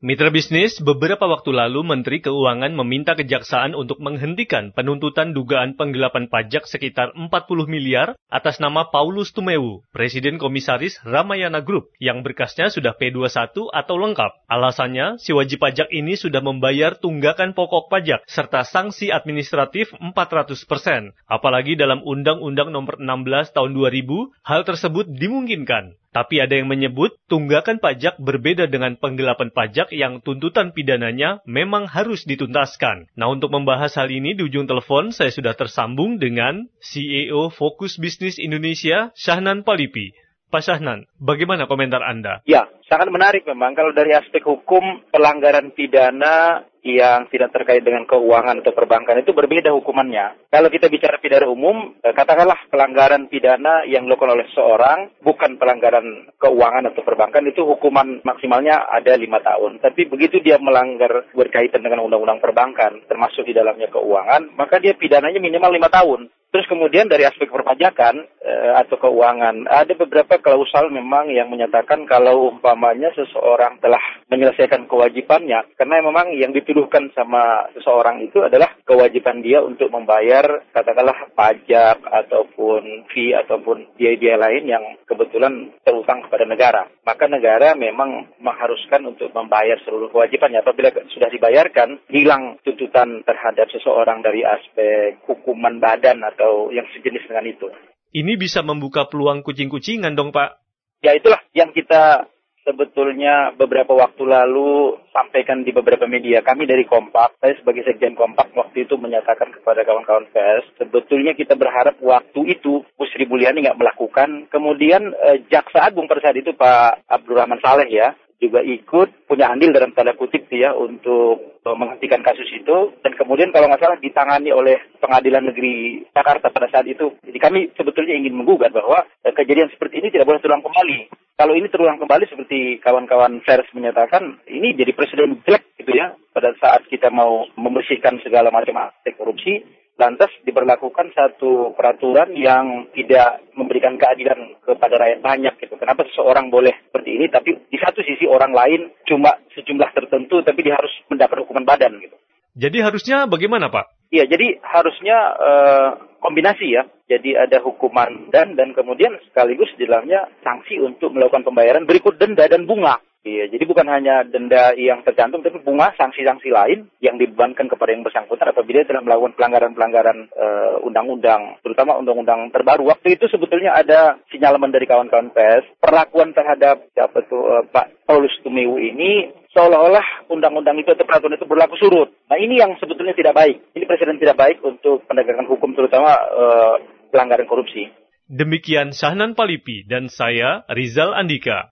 Mitra bisnis, beberapa waktu lalu Menteri Keuangan meminta kejaksaan untuk menghentikan penuntutan dugaan penggelapan pajak sekitar 40 miliar atas nama Paulus Tumewu, Presiden Komisaris Ramayana Group, yang berkasnya sudah P21 atau lengkap. Alasannya, si wajib pajak ini sudah membayar tunggakan pokok pajak serta sanksi administratif 400%. Apalagi dalam Undang-Undang Nomor 16 Tahun 2000, hal tersebut dimungkinkan. Tapi ada yang menyebut tunggakan pajak berbeda dengan penggelapan pajak yang tuntutan pidananya memang harus dituntaskan. Nah untuk membahas hal ini di ujung telepon saya sudah tersambung dengan CEO Fokus Bisnis Indonesia Syahnan Palipi. Pak Syahnan, bagaimana komentar Anda? Ya, sangat menarik memang kalau dari aspek hukum pelanggaran pidana yang tidak terkait dengan keuangan atau perbankan itu berbeda hukumannya. Kalau kita bicara pidana umum, eh, katakanlah pelanggaran pidana yang dilakukan oleh seorang bukan pelanggaran keuangan atau perbankan itu hukuman maksimalnya ada lima tahun. Tapi begitu dia melanggar berkaitan dengan undang-undang perbankan, termasuk di dalamnya keuangan, maka dia pidananya minimal lima tahun. Terus kemudian dari aspek perpajakan e, atau keuangan, ada beberapa klausal memang yang menyatakan kalau umpamanya seseorang telah menyelesaikan kewajibannya, karena memang yang dituduhkan sama seseorang itu adalah kewajiban dia untuk membayar katakanlah pajak ataupun fee ataupun biaya-biaya lain yang kebetulan terutang kepada negara. Maka negara memang mengharuskan untuk membayar seluruh kewajibannya. Apabila sudah dibayarkan, hilang tuntutan terhadap seseorang dari aspek hukuman badan atau atau yang sejenis dengan itu. Ini bisa membuka peluang kucing-kucingan dong Pak? Ya itulah yang kita sebetulnya beberapa waktu lalu sampaikan di beberapa media. Kami dari Kompak, saya sebagai Sekjen Kompak waktu itu menyatakan kepada kawan-kawan pers, sebetulnya kita berharap waktu itu Bu Sri Mulyani nggak melakukan. Kemudian eh, Jaksa Agung pada saat itu Pak Abdurrahman Saleh ya, juga ikut punya andil dalam tanda kutip ya untuk menghentikan kasus itu dan kemudian kalau nggak salah ditangani oleh pengadilan negeri Jakarta pada saat itu. Jadi kami sebetulnya ingin menggugat bahwa eh, kejadian seperti ini tidak boleh terulang kembali. Kalau ini terulang kembali seperti kawan-kawan Vers menyatakan, ini jadi presiden jelek gitu ya pada saat kita mau membersihkan segala macam aspek korupsi lantas diberlakukan satu peraturan yang tidak memberikan keadilan kepada rakyat banyak gitu. Kenapa seseorang boleh seperti ini tapi di satu sisi orang lain cuma sejumlah tertentu tapi dia harus mendapat hukuman badan gitu. Jadi harusnya bagaimana Pak? Iya, jadi harusnya uh, kombinasi ya. Jadi ada hukuman dan dan kemudian sekaligus di dalamnya sanksi untuk melakukan pembayaran berikut denda dan bunga. Iya, jadi bukan hanya denda yang tercantum, tapi bunga sanksi-sanksi lain yang dibebankan kepada yang bersangkutan apabila telah melakukan pelanggaran-pelanggaran uh, undang-undang, terutama undang-undang terbaru. Waktu itu sebetulnya ada sinyalemen dari kawan-kawan PES, perlakuan terhadap siapa tuh uh, Pak Paulus Tumewu ini seolah-olah undang-undang itu atau peraturan itu berlaku surut. Nah ini yang sebetulnya tidak baik. Ini presiden tidak baik untuk penegakan hukum terutama uh, pelanggaran korupsi. Demikian Sahnan Palipi dan saya Rizal Andika.